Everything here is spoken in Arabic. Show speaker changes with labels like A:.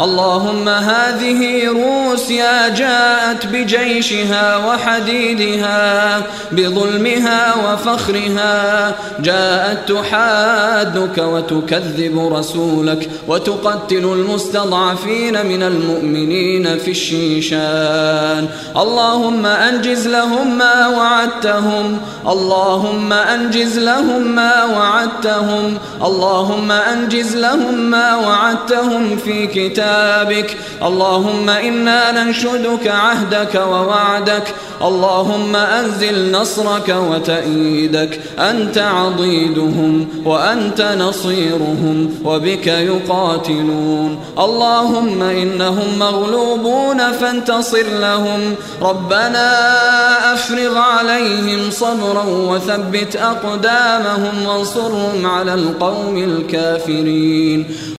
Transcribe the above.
A: اللهم هذه روسيا جاءت بجيشها وحديدها بظلمها وفخرها. جاءت تحادك وتكذب رسولك وتقتل المستضعفين من المؤمنين في الشيشان. اللهم أنجز لهم ما وعدتهم. اللهم أنجز لهم ما وعدتهم. اللهم أنجز لهم ما وعدتهم في كتابك اللهم إنا ننشدك عهدك ووعدك. اللهم أنزل نصرك وتأييدك. أنت عضيدهم وأنت نصيرهم وبك يقاتلون. اللهم إنهم مغلوبون فانتصر لهم. ربنا أفرغ عليهم صبرا وثبت أقدامهم وانصرهم على القوم الكافرين.